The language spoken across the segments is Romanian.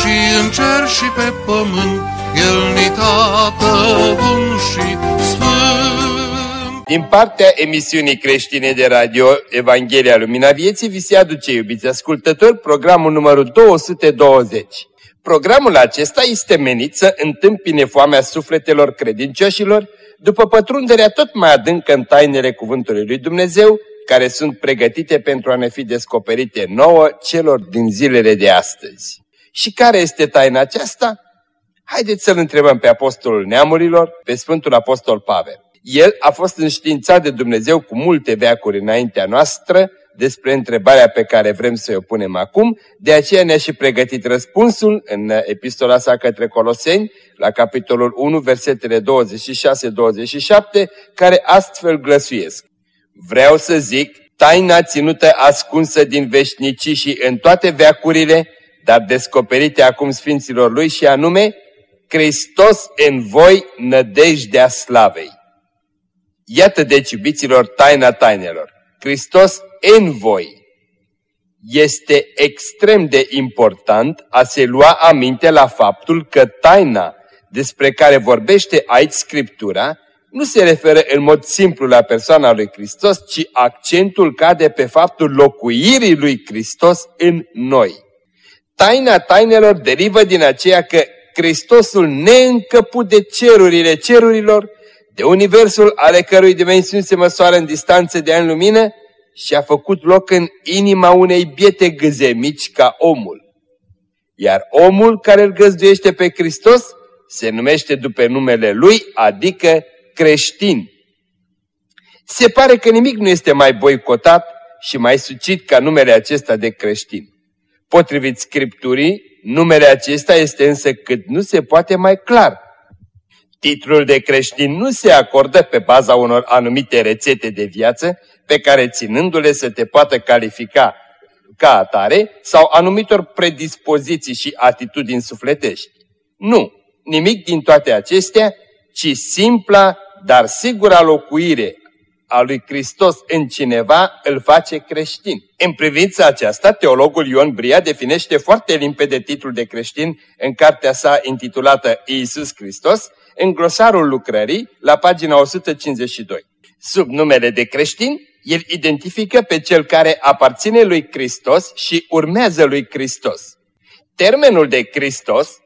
și în cer și pe pământ, El ni tată bun și sfânt. Din partea emisiunii creștine de radio Evanghelia Lumina Vieții, vi se aduce, iubiți ascultători, programul numărul 220. Programul acesta este menit să întâmpine foamea sufletelor credincioșilor după pătrunderea tot mai adâncă în tainele Cuvântului Lui Dumnezeu, care sunt pregătite pentru a ne fi descoperite nouă celor din zilele de astăzi. Și care este taina aceasta? Haideți să-L întrebăm pe Apostolul Neamurilor, pe Sfântul Apostol Pavel. El a fost înștiințat de Dumnezeu cu multe veacuri înaintea noastră despre întrebarea pe care vrem să o punem acum, de aceea ne-a și pregătit răspunsul în epistola sa către Coloseni, la capitolul 1, versetele 26-27, care astfel glăsuiesc. Vreau să zic, taina ținută ascunsă din veșnicii și în toate veacurile, dar descoperite acum Sfinților Lui și anume, Hristos în voi nădejdea slavei. Iată deci, iubiților, taina tainelor. Hristos în voi. Este extrem de important a se lua aminte la faptul că taina despre care vorbește aici Scriptura nu se referă în mod simplu la persoana lui Hristos, ci accentul cade pe faptul locuirii lui Hristos în noi. Taina tainelor derivă din aceea că Hristosul neîncăput de cerurile cerurilor, de universul ale cărui dimensiuni se măsoară în distanțe de ani lumină, și a făcut loc în inima unei biete gâze mici ca omul. Iar omul care îl găzduiește pe Hristos se numește după numele lui, adică creștin. Se pare că nimic nu este mai boicotat și mai sucit ca numele acesta de creștin. Potrivit Scripturii, numele acesta este însă cât nu se poate mai clar. Titlul de creștin nu se acordă pe baza unor anumite rețete de viață, pe care ținându-le să te poată califica ca atare sau anumitor predispoziții și atitudini sufletești. Nu, nimic din toate acestea, ci simpla, dar sigura locuire a lui Hristos în cineva îl face creștin. În privința aceasta, teologul Ion Bria definește foarte limpede titlul de creștin în cartea sa intitulată Iisus Hristos, în glosarul lucrării, la pagina 152. Sub numele de creștin, el identifică pe cel care aparține lui Hristos și urmează lui Hristos. Termenul de Hristos,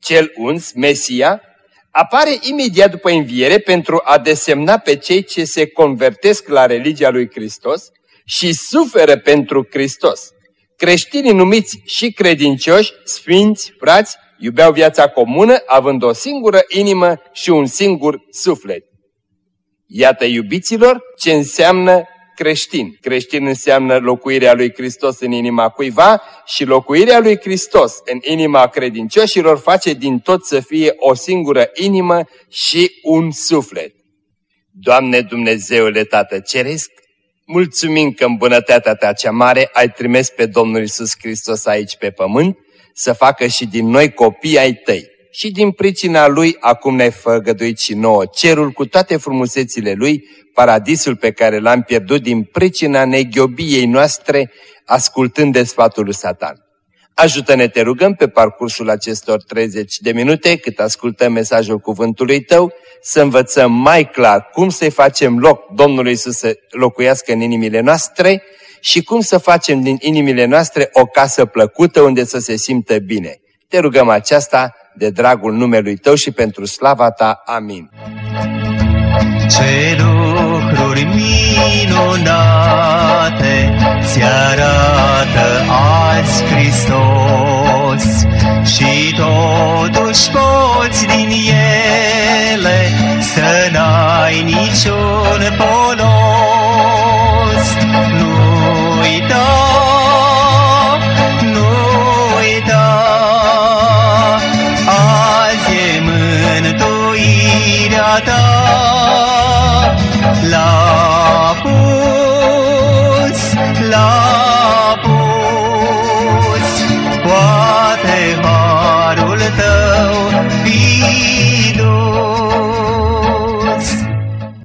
cel uns, Mesia, apare imediat după înviere pentru a desemna pe cei ce se convertesc la religia lui Hristos și suferă pentru Hristos. Creștinii numiți și credincioși, sfinți, frați, iubeau viața comună, având o singură inimă și un singur suflet. Iată, iubiților, ce înseamnă creștin. Creștin înseamnă locuirea lui Hristos în inima cuiva și locuirea lui Hristos în inima credincioșilor face din tot să fie o singură inimă și un suflet. Doamne Dumnezeule Tată Ceresc, mulțumim că în bunătatea Ta cea mare ai trimis pe Domnul Isus Hristos aici pe pământ să facă și din noi copii ai Tăi și din pricina Lui acum ne-ai făgăduit și nouă cerul cu toate frumusețile Lui, paradisul pe care l-am pierdut din pricina neghiobiei noastre, ascultând de sfatul lui Satan. Ajută-ne, te rugăm, pe parcursul acestor 30 de minute, cât ascultăm mesajul cuvântului Tău, să învățăm mai clar cum să-i facem loc Domnului Iisus să locuiască în inimile noastre și cum să facem din inimile noastre o casă plăcută unde să se simtă bine. Te rugăm aceasta de dragul numelui Tău și pentru slava Ta. Amin. Ce lucruri minunate ți arată azi Hristos și totuși poți din ele să n-ai niciun polos.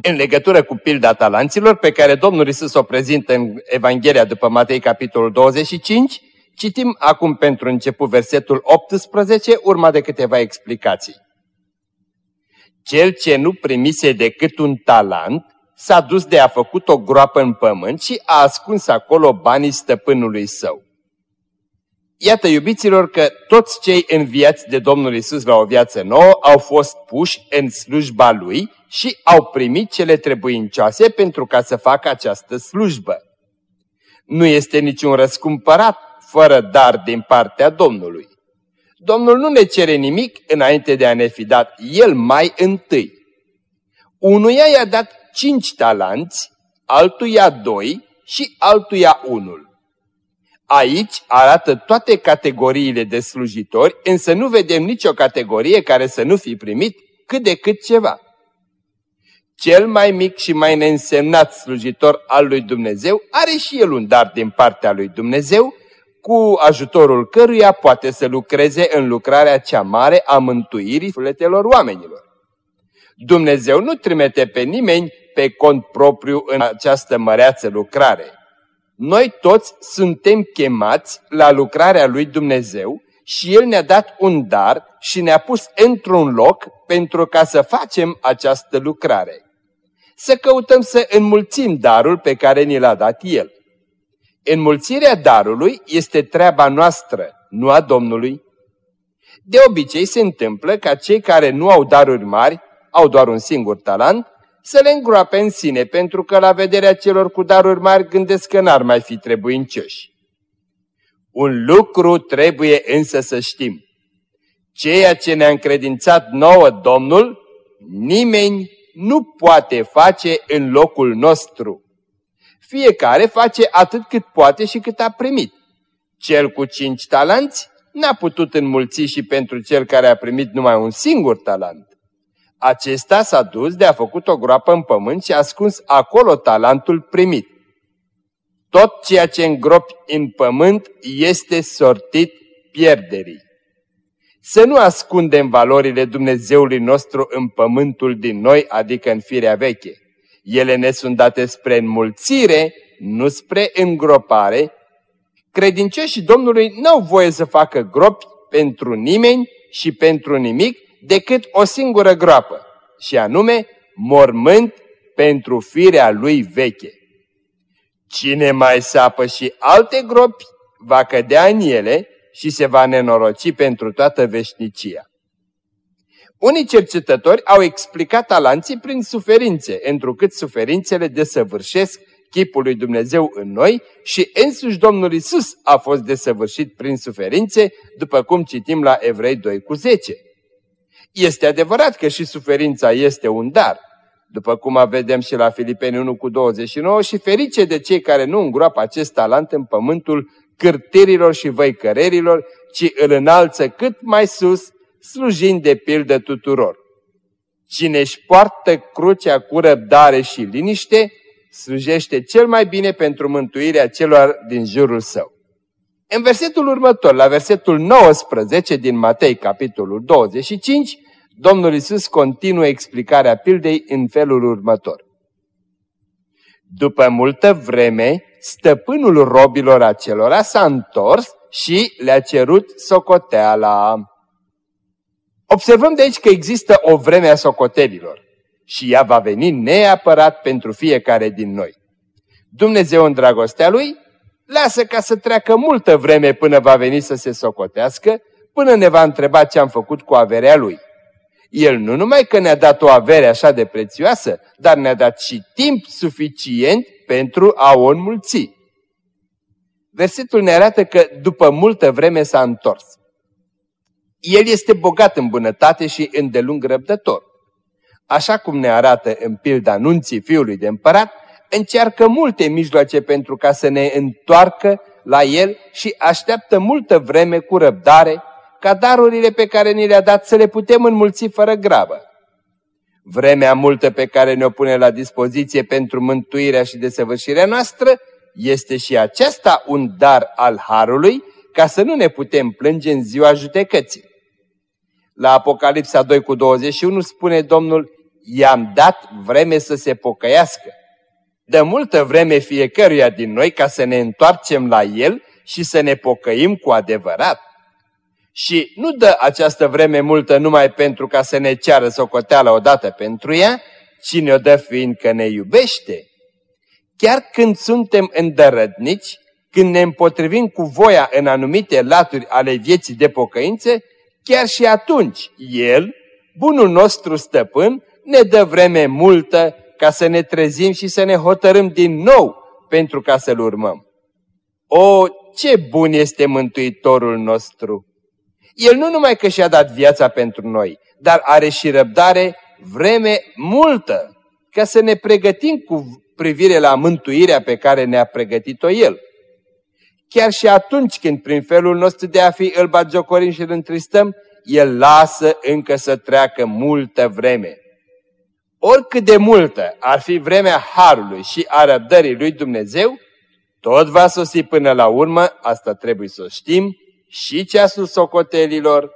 În legătură cu pilda talanților, pe care Domnul Isus o prezintă în Evanghelia după Matei, capitolul 25, citim acum pentru început versetul 18, urma de câteva explicații. Cel ce nu primise decât un talent, s-a dus de a făcut o groapă în pământ și a ascuns acolo banii stăpânului său. Iată, iubiților, că toți cei înviați de Domnul Isus la o viață nouă au fost puși în slujba Lui și au primit cele trebuincioase pentru ca să facă această slujbă. Nu este niciun răscumpărat fără dar din partea Domnului. Domnul nu ne cere nimic înainte de a ne fi dat El mai întâi. Unuia i-a dat cinci talanți, altuia doi și altuia unul. Aici arată toate categoriile de slujitori, însă nu vedem nicio categorie care să nu fi primit cât de cât ceva. Cel mai mic și mai neînsemnat slujitor al lui Dumnezeu are și el un dar din partea lui Dumnezeu, cu ajutorul căruia poate să lucreze în lucrarea cea mare a mântuirii sufletelor oamenilor. Dumnezeu nu trimite pe nimeni pe cont propriu în această măreață lucrare. Noi toți suntem chemați la lucrarea lui Dumnezeu și El ne-a dat un dar și ne-a pus într-un loc pentru ca să facem această lucrare. Să căutăm să înmulțim darul pe care ni l-a dat El. Înmulțirea darului este treaba noastră, nu a Domnului. De obicei se întâmplă ca cei care nu au daruri mari, au doar un singur talent, să le îngroape în sine, pentru că la vederea celor cu daruri mari gândesc că n-ar mai fi trebuincioși. Un lucru trebuie însă să știm. Ceea ce ne-a încredințat nouă Domnul, nimeni nu poate face în locul nostru. Fiecare face atât cât poate și cât a primit. Cel cu cinci talanți n-a putut înmulți și pentru cel care a primit numai un singur talent. Acesta s-a dus de a făcut o groapă în pământ și a ascuns acolo talentul primit. Tot ceea ce îngropi în pământ este sortit pierderii. Să nu ascundem valorile Dumnezeului nostru în pământul din noi, adică în firea veche. Ele ne sunt date spre înmulțire, nu spre îngropare. Credincioșii Domnului n-au voie să facă gropi pentru nimeni și pentru nimic, decât o singură groapă, și anume mormânt pentru firea lui veche. Cine mai sapă și alte gropi, va cădea în ele și se va nenoroci pentru toată veșnicia. Unii cercetători au explicat talanții prin suferințe, întrucât suferințele desăvârșesc chipul lui Dumnezeu în noi și însuși Domnul Isus a fost desăvârșit prin suferințe, după cum citim la Evrei 2 cu 10. Este adevărat că și suferința este un dar, după cum vedem și la Filipeni 1 cu 29, și ferice de cei care nu îngroapă acest talent în pământul cârtirilor și văicărerilor, ci îl înalță cât mai sus, slujind de pildă tuturor. Cine își poartă crucea cu răbdare și liniște, slujește cel mai bine pentru mântuirea celor din jurul său. În versetul următor, la versetul 19 din Matei, capitolul 25, Domnul Isus continuă explicarea pildei în felul următor. După multă vreme, stăpânul robilor acelora s-a întors și le-a cerut socoteala. Observăm de aici că există o vreme a socotelilor și ea va veni neapărat pentru fiecare din noi. Dumnezeu în dragostea Lui lasă ca să treacă multă vreme până va veni să se socotească, până ne va întreba ce am făcut cu averea Lui. El nu numai că ne-a dat o avere așa de prețioasă, dar ne-a dat și timp suficient pentru a o înmulți. Versetul ne arată că după multă vreme s-a întors. El este bogat în bunătate și îndelung răbdător. Așa cum ne arată în pilda anunții fiului de împărat, încearcă multe mijloace pentru ca să ne întoarcă la el și așteaptă multă vreme cu răbdare ca darurile pe care ni le-a dat să le putem înmulți fără grabă. Vremea multă pe care ne-o pune la dispoziție pentru mântuirea și desăvârșirea noastră este și aceasta un dar al Harului ca să nu ne putem plânge în ziua judecății. La Apocalipsa 2 cu 21 spune Domnul, i-am dat vreme să se pocăiască. De multă vreme fiecăruia din noi ca să ne întoarcem la El și să ne pocăim cu adevărat. Și nu dă această vreme multă numai pentru ca să ne ceară socoteala odată pentru ea, ci ne-o dă fiindcă ne iubește. Chiar când suntem îndărădnici, când ne împotrivim cu voia în anumite laturi ale vieții de pocăințe, chiar și atunci El, bunul nostru stăpân, ne dă vreme multă ca să ne trezim și să ne hotărâm din nou pentru ca să-L urmăm. O, ce bun este Mântuitorul nostru! El nu numai că și-a dat viața pentru noi, dar are și răbdare vreme multă ca să ne pregătim cu privire la mântuirea pe care ne-a pregătit-o El. Chiar și atunci când prin felul nostru de a fi îl bagiocorim și îl întristăm, El lasă încă să treacă multă vreme. Oricât de multă ar fi vremea Harului și a răbdării lui Dumnezeu, tot va sosi până la urmă, asta trebuie să o știm, și ceasul socotelilor.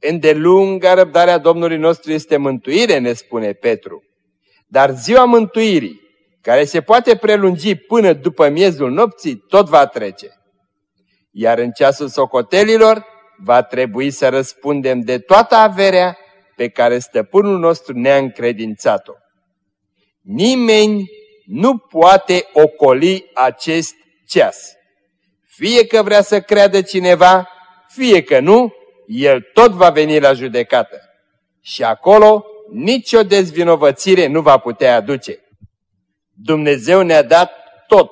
Îndelunga răbdarea Domnului nostru este mântuire, ne spune Petru. Dar ziua mântuirii, care se poate prelungi până după miezul nopții, tot va trece. Iar în ceasul socotelilor va trebui să răspundem de toată averea pe care stăpânul nostru ne-a încredințat-o. Nimeni nu poate ocoli acest ceas. Fie că vrea să creadă cineva, fie că nu, el tot va veni la judecată. Și acolo nicio dezvinovățire nu va putea aduce. Dumnezeu ne-a dat tot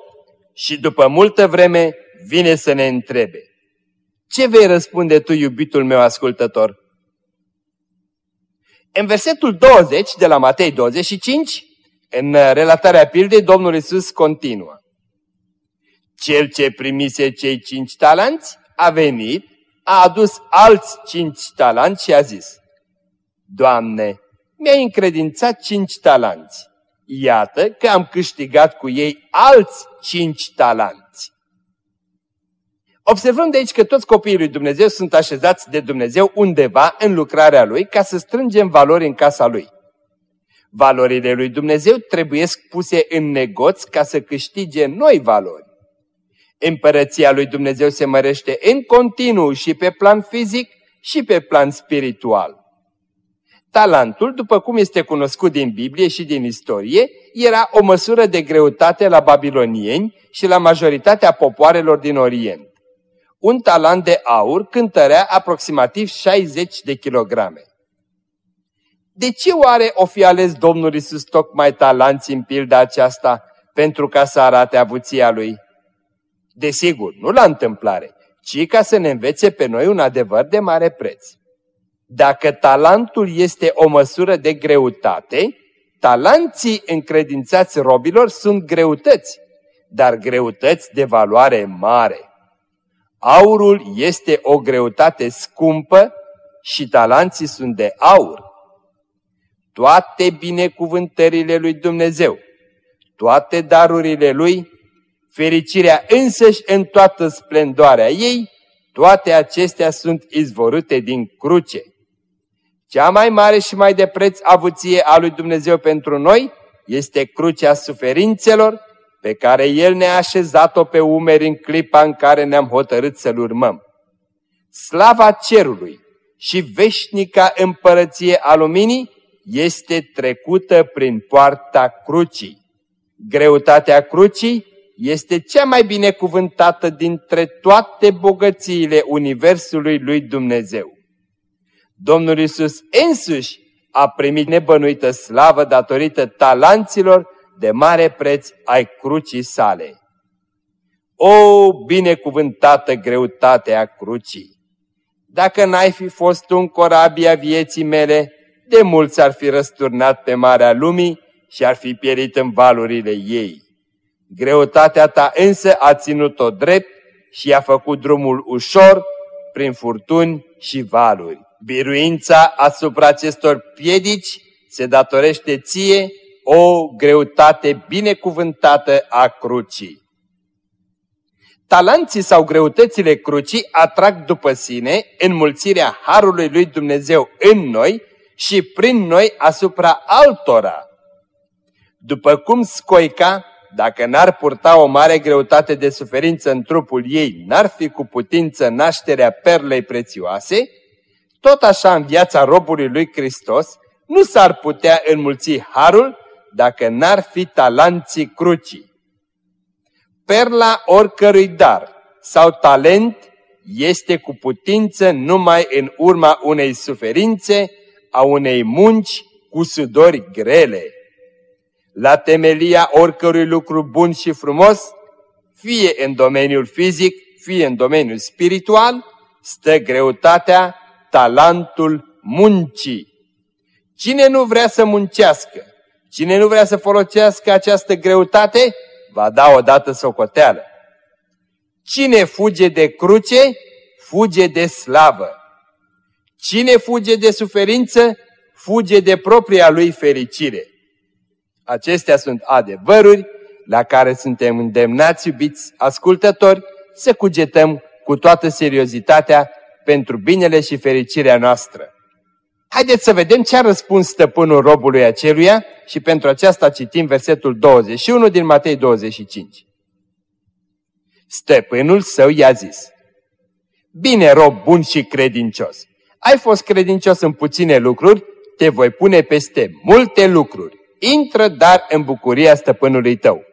și după multă vreme vine să ne întrebe. Ce vei răspunde tu, iubitul meu ascultător? În versetul 20 de la Matei 25, în relatarea pildei, Domnul Isus continuă. Cel ce primise cei cinci talanți a venit, a adus alți cinci talanți și a zis, Doamne, mi-ai încredințat cinci talanți. Iată că am câștigat cu ei alți cinci talanți. Observăm de aici că toți copiii lui Dumnezeu sunt așezați de Dumnezeu undeva în lucrarea Lui ca să strângem valori în casa Lui. Valorile lui Dumnezeu trebuie puse în negoț ca să câștige noi valori. Împărăția lui Dumnezeu se mărește în continuu și pe plan fizic și pe plan spiritual. Talentul, după cum este cunoscut din Biblie și din istorie, era o măsură de greutate la babilonieni și la majoritatea popoarelor din Orient. Un talent de aur cântărea aproximativ 60 de kilograme. De ce oare o fi ales Domnul Isus tocmai talanți în pilda aceasta pentru ca să arate avuția lui? Desigur, nu la întâmplare, ci ca să ne învețe pe noi un adevăr de mare preț. Dacă talentul este o măsură de greutate, talanții încredințați robilor sunt greutăți, dar greutăți de valoare mare. Aurul este o greutate scumpă și talanții sunt de aur. Toate binecuvântările lui Dumnezeu, toate darurile lui fericirea însăși în toată splendoarea ei, toate acestea sunt izvorute din cruce. Cea mai mare și mai de preț avuție a lui Dumnezeu pentru noi este crucea suferințelor pe care El ne-a așezat-o pe umeri în clipa în care ne-am hotărât să-L urmăm. Slava cerului și veșnica împărăție a luminii este trecută prin poarta crucii. Greutatea crucii este cea mai binecuvântată dintre toate bogățiile Universului lui Dumnezeu. Domnul Isus însuși a primit nebănuită slavă datorită talanților de mare preț ai crucii sale. O binecuvântată greutate a crucii! Dacă n-ai fi fost un corabia vieții mele, de mulți ar fi răsturnat pe marea lumii și ar fi pierit în valurile ei. Greutatea ta însă a ținut-o drept și a făcut drumul ușor prin furtuni și valuri. Biruința asupra acestor piedici se datorește ție o greutate binecuvântată a crucii. Talanții sau greutățile crucii atrag după sine înmulțirea Harului lui Dumnezeu în noi și prin noi asupra altora. După cum scoica, dacă n-ar purta o mare greutate de suferință în trupul ei, n-ar fi cu putință nașterea perlei prețioase, tot așa în viața robului lui Hristos nu s-ar putea înmulți harul dacă n-ar fi talanții crucii. Perla oricărui dar sau talent este cu putință numai în urma unei suferințe, a unei munci cu sudori grele. La temelia oricărui lucru bun și frumos, fie în domeniul fizic, fie în domeniul spiritual, stă greutatea, talentul muncii. Cine nu vrea să muncească, cine nu vrea să folosească această greutate, va da odată socoteală. Cine fuge de cruce, fuge de slavă. Cine fuge de suferință, fuge de propria lui fericire. Acestea sunt adevăruri la care suntem îndemnați, iubiți ascultători, să cugetăm cu toată seriozitatea pentru binele și fericirea noastră. Haideți să vedem ce a răspuns stăpânul robului aceluia și pentru aceasta citim versetul 21 din Matei 25. Stăpânul său i-a zis, Bine, rob bun și credincios, ai fost credincios în puține lucruri, te voi pune peste multe lucruri. Intră dar în bucuria stăpânului tău.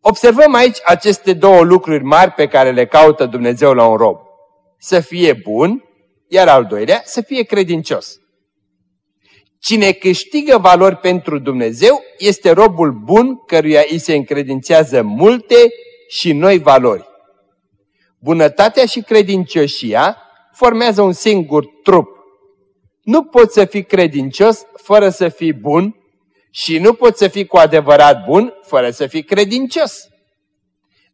Observăm aici aceste două lucruri mari pe care le caută Dumnezeu la un rob. Să fie bun, iar al doilea, să fie credincios. Cine câștigă valori pentru Dumnezeu este robul bun căruia îi se încredințează multe și noi valori. Bunătatea și credincioșia formează un singur trup. Nu poți să fii credincios fără să fii bun și nu poți să fii cu adevărat bun fără să fii credincios.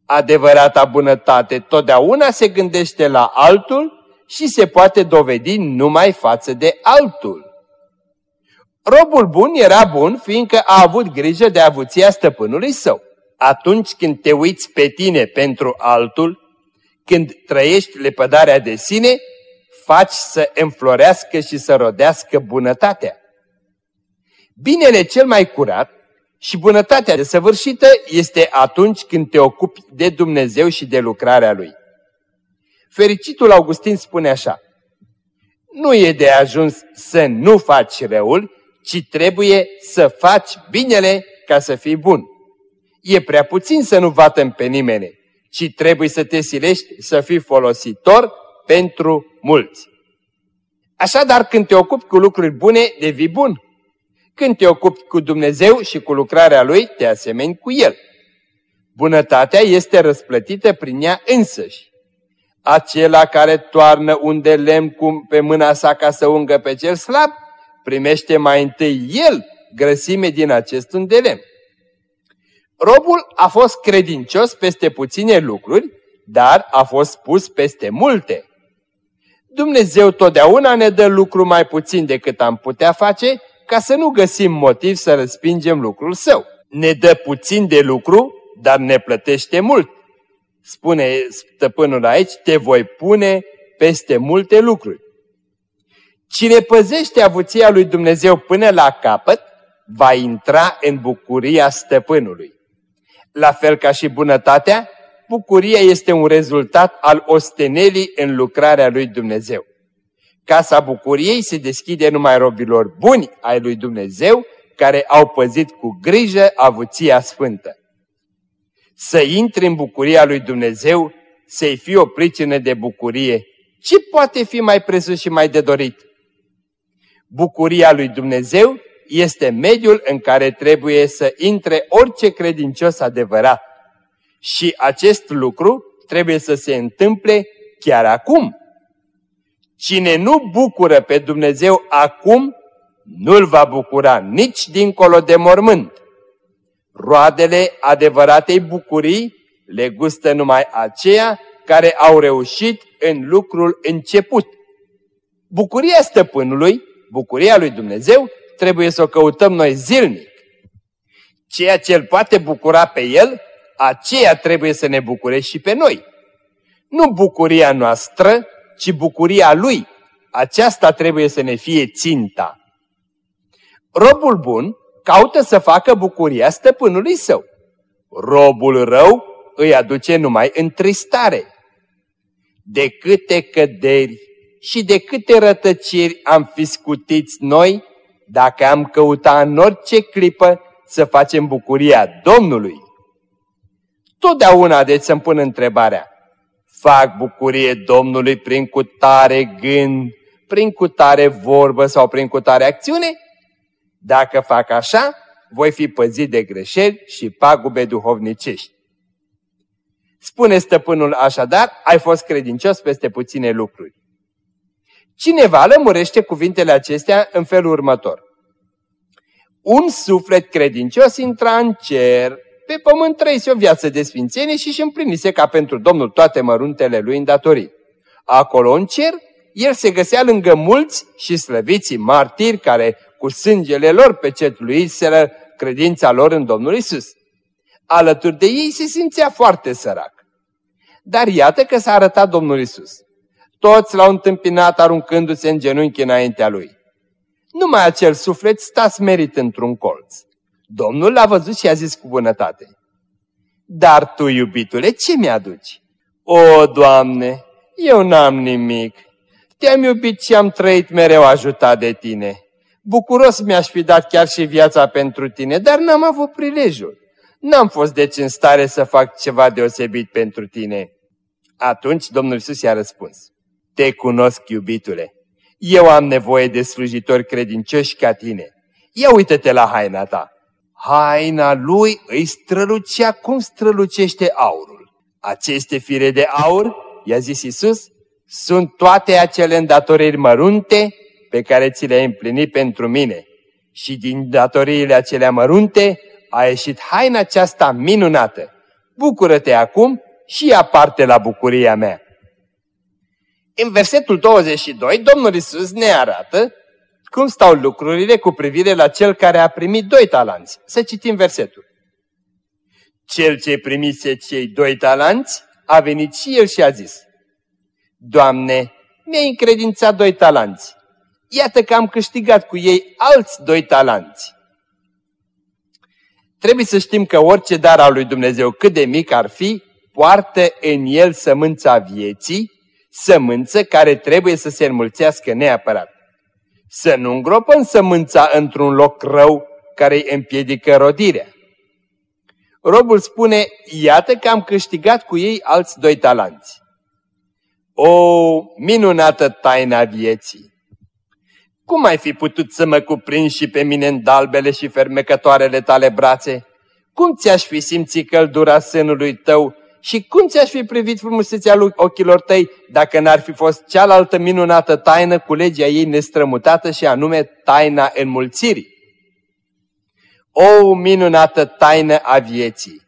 Adevărata bunătate totdeauna se gândește la altul și se poate dovedi numai față de altul. Robul bun era bun fiindcă a avut grijă de avuția stăpânului său. Atunci când te uiți pe tine pentru altul, când trăiești lepădarea de sine, faci să înflorească și să rodească bunătatea. Binele cel mai curat și bunătatea desăvârșită este atunci când te ocupi de Dumnezeu și de lucrarea Lui. Fericitul Augustin spune așa, Nu e de ajuns să nu faci răul, ci trebuie să faci binele ca să fii bun. E prea puțin să nu vatăm pe nimeni, ci trebuie să te silești să fii folositor pentru mulți. Așadar, când te ocupi cu lucruri bune, devii bun. Când te ocupi cu Dumnezeu și cu lucrarea Lui, te asemeni cu El. Bunătatea este răsplătită prin ea însăși. Acela care toarnă un de lemn cum pe mâna sa ca să ungă pe cel slab, primește mai întâi el grăsime din acest un de lemn. Robul a fost credincios peste puține lucruri, dar a fost pus peste multe. Dumnezeu totdeauna ne dă lucru mai puțin decât am putea face, ca să nu găsim motiv să răspingem lucrul său. Ne dă puțin de lucru, dar ne plătește mult. Spune stăpânul aici, te voi pune peste multe lucruri. Cine păzește avuția lui Dumnezeu până la capăt, va intra în bucuria stăpânului. La fel ca și bunătatea, bucuria este un rezultat al ostenelii în lucrarea lui Dumnezeu. Casa bucuriei se deschide numai robilor buni ai lui Dumnezeu, care au păzit cu grijă avuția sfântă. Să intri în bucuria lui Dumnezeu, să-i fii o pricină de bucurie, ce poate fi mai presus și mai de dorit? Bucuria lui Dumnezeu este mediul în care trebuie să intre orice credincios adevărat. Și acest lucru trebuie să se întâmple chiar acum. Cine nu bucură pe Dumnezeu acum, nu-L va bucura nici dincolo de mormânt. Roadele adevăratei bucurii le gustă numai aceia care au reușit în lucrul început. Bucuria stăpânului, bucuria lui Dumnezeu, trebuie să o căutăm noi zilnic. Ceea ce îl poate bucura pe el, aceea trebuie să ne bucure și pe noi. Nu bucuria noastră, ci bucuria lui. aceasta trebuie să ne fie ținta. Robul bun caută să facă bucuria stăpânului său. Robul rău îi aduce numai întristare. De câte căderi și de câte rătăciri am fi scutiți noi dacă am căuta în orice clipă să facem bucuria Domnului. Totdeauna deci să-mi pun întrebarea, fac bucurie Domnului prin cutare gând, prin cutare vorbă sau prin cutare acțiune? Dacă fac așa, voi fi păzit de greșeli și pagube duhovnicești. Spune stăpânul așadar, ai fost credincios peste puține lucruri. Cineva lămurește cuvintele acestea în felul următor. Un suflet credincios intra în cer, pe pământ trăise o viață de sfințenie și își împlinise ca pentru Domnul toate măruntele lui îndatorit. Acolo în cer, el se găsea lângă mulți și slăviții martiri care cu sângele lor pecetluiseră credința lor în Domnul Isus. Alături de ei se simțea foarte sărac. Dar iată că s-a arătat Domnul Isus. Toți l-au întâmpinat aruncându-se în genunchi înaintea lui. Numai acel suflet sta smerit într-un colț. Domnul l-a văzut și a zis cu bunătate. Dar tu, iubitule, ce mi-aduci? O, Doamne, eu n-am nimic. Te-am iubit și am trăit mereu ajutat de tine. Bucuros mi-aș fi dat chiar și viața pentru tine, dar n-am avut prilejul. N-am fost deci în stare să fac ceva deosebit pentru tine. Atunci Domnul Iisus i-a răspuns. Te cunosc, iubitule. Eu am nevoie de slujitori credincioși ca tine. Ia uită-te la haina ta. Haina lui îi strălucea cum strălucește aurul. Aceste fire de aur, i-a zis Iisus, sunt toate acele îndatoriri mărunte pe care ți le-ai împlinit pentru mine. Și din datoriile acelea mărunte a ieșit haina aceasta minunată. Bucură-te acum și ia parte la bucuria mea. În versetul 22, Domnul Isus ne arată cum stau lucrurile cu privire la cel care a primit doi talanți. Să citim versetul. Cel ce primise cei doi talanți a venit și el și a zis, Doamne, mi-ai încredințat doi talanți. Iată că am câștigat cu ei alți doi talanți. Trebuie să știm că orice dar al lui Dumnezeu, cât de mic ar fi, poartă în el sămânța vieții, sămânță care trebuie să se înmulțească neapărat. Să nu îngropăm sămânța într-un loc rău care îi împiedică rodirea. Robul spune, iată că am câștigat cu ei alți doi talanți. O minunată taina vieții! Cum ai fi putut să mă cuprinzi și pe mine în dalbele și fermecătoarele tale brațe? Cum ți-aș fi simțit căldura sânului tău și cum ți-aș fi privit frumusețea lui ochilor tăi dacă n-ar fi fost cealaltă minunată taină cu legea ei nestrămutată și anume taina înmulțirii? O minunată taină a vieții!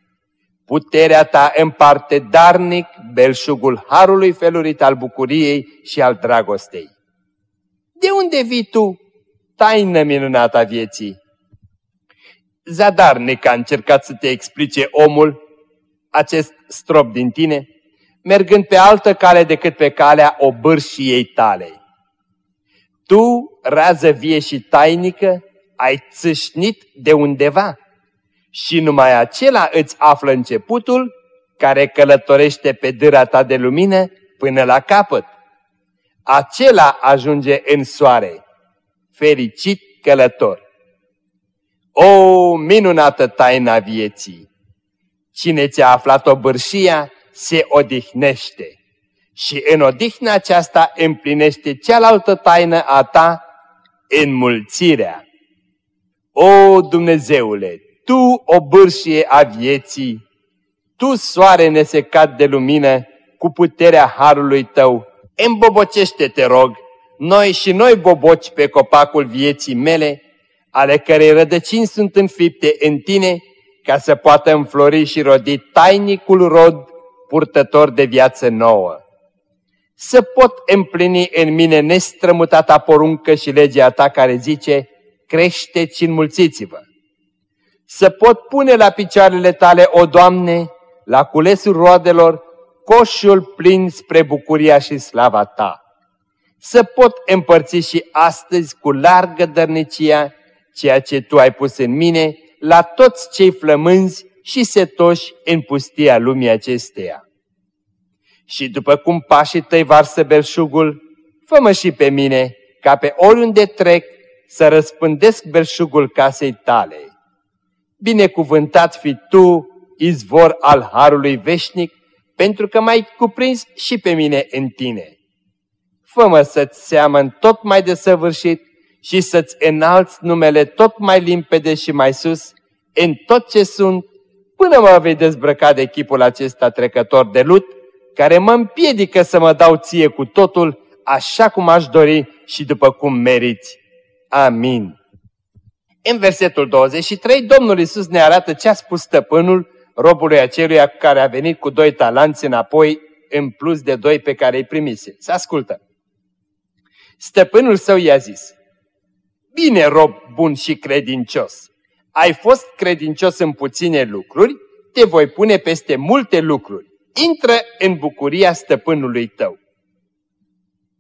Puterea ta împarte darnic belșugul harului felurit al bucuriei și al dragostei. De unde vii tu, taină minunată a vieții? Zadarnic a încercat să te explice omul acest strop din tine, mergând pe altă cale decât pe calea obârșiei tale. Tu, rază vie și tainică, ai țâșnit de undeva și numai acela îți află începutul care călătorește pe dâra ta de lumină până la capăt. Acela ajunge în soare. Fericit călător! O minunată taina vieții! Cine ți-a aflat obârșia se odihnește și în odihna aceasta împlinește cealaltă taină a ta, înmulțirea. O, Dumnezeule, Tu, o bârșie a vieții, Tu, soare nesecat de lumină, cu puterea harului Tău, îmbobocește, te rog, noi și noi boboci pe copacul vieții mele, ale cărei rădăcini sunt înfipte în Tine, ca să poată înflori și rodi tainicul rod purtător de viață nouă. Să pot împlini în mine nestrămutata poruncă și legea ta care zice, creșteți și înmulțiți-vă. Să pot pune la picioarele tale, o Doamne, la culesul roadelor, coșul plin spre bucuria și slava ta. să pot împărți și astăzi cu largă dărnicia ceea ce Tu ai pus în mine la toți cei flămânzi și setoși în pustia lumii acesteia. Și după cum pașii tăi varsă belșugul, fă și pe mine, ca pe oriunde trec, să răspândesc belșugul casei tale. Binecuvântat fi tu, izvor al Harului Veșnic, pentru că m-ai cuprins și pe mine în tine. Fă-mă să-ți seamăn tot mai desăvârșit și să-ți înalți numele tot mai limpede și mai sus în tot ce sunt, până mă vei dezbrăca de chipul acesta trecător de lut, care mă împiedică să mă dau ție cu totul așa cum aș dori și după cum meriți. Amin. În versetul 23, Domnul Isus ne arată ce a spus stăpânul robului aceluia care a venit cu doi talanți înapoi, în plus de doi pe care îi primise. Să ascultă. Stăpânul său i-a zis, Bine, rob bun și credincios, ai fost credincios în puține lucruri, te voi pune peste multe lucruri. Intră în bucuria stăpânului tău.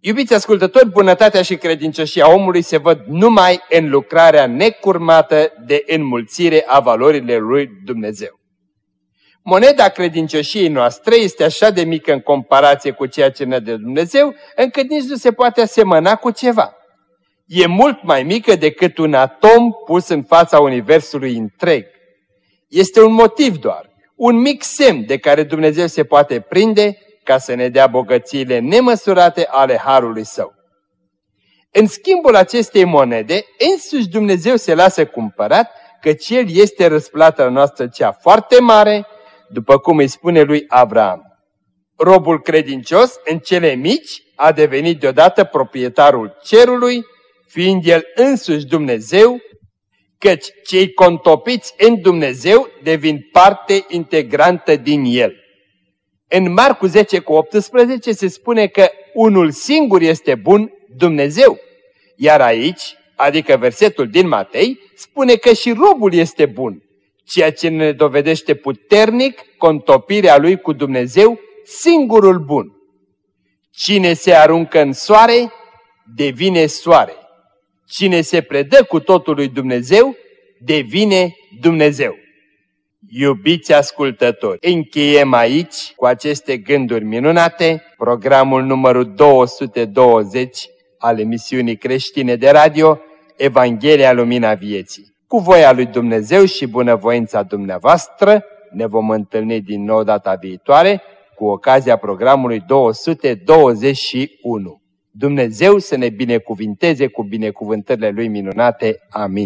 Iubiți ascultători, bunătatea și credincioșia omului se văd numai în lucrarea necurmată de înmulțire a valorilor lui Dumnezeu. Moneda credincioșiei noastre este așa de mică în comparație cu ceea ce ne de Dumnezeu, încât nici nu se poate asemăna cu ceva. E mult mai mică decât un atom pus în fața Universului întreg. Este un motiv doar, un mic semn de care Dumnezeu se poate prinde ca să ne dea bogățiile nemăsurate ale Harului Său. În schimbul acestei monede, însuși Dumnezeu se lasă cumpărat, căci El este răsplata noastră cea foarte mare, după cum îi spune lui Avram. Robul credincios, în cele mici, a devenit deodată proprietarul cerului, fiind el însuși Dumnezeu, căci cei contopiți în Dumnezeu devin parte integrantă din el. În Marcu 10 cu 18 se spune că unul singur este bun, Dumnezeu. Iar aici, adică versetul din Matei, spune că și robul este bun, ceea ce ne dovedește puternic contopirea lui cu Dumnezeu, singurul bun. Cine se aruncă în soare, devine soare. Cine se predă cu totul lui Dumnezeu, devine Dumnezeu. Iubiți ascultători, încheiem aici cu aceste gânduri minunate programul numărul 220 al emisiunii creștine de radio Evanghelia Lumina Vieții. Cu voia lui Dumnezeu și bunăvoința dumneavoastră ne vom întâlni din nou data viitoare cu ocazia programului 221. Dumnezeu să ne binecuvinteze cu binecuvântările Lui minunate. Amin.